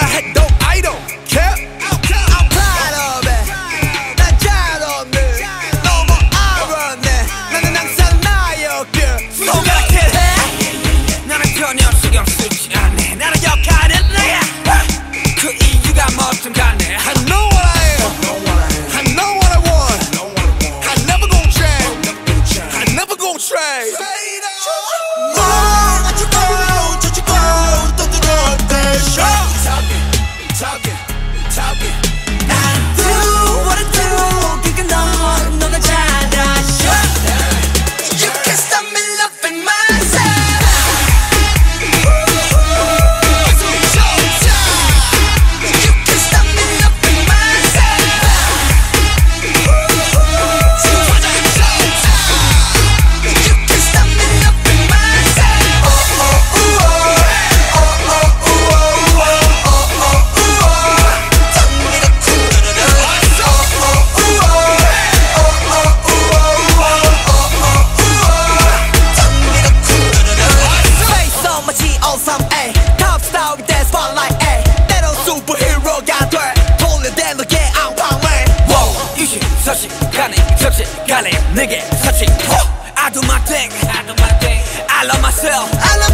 I had 내게 사치 I do my thing I do my thing I love myself I love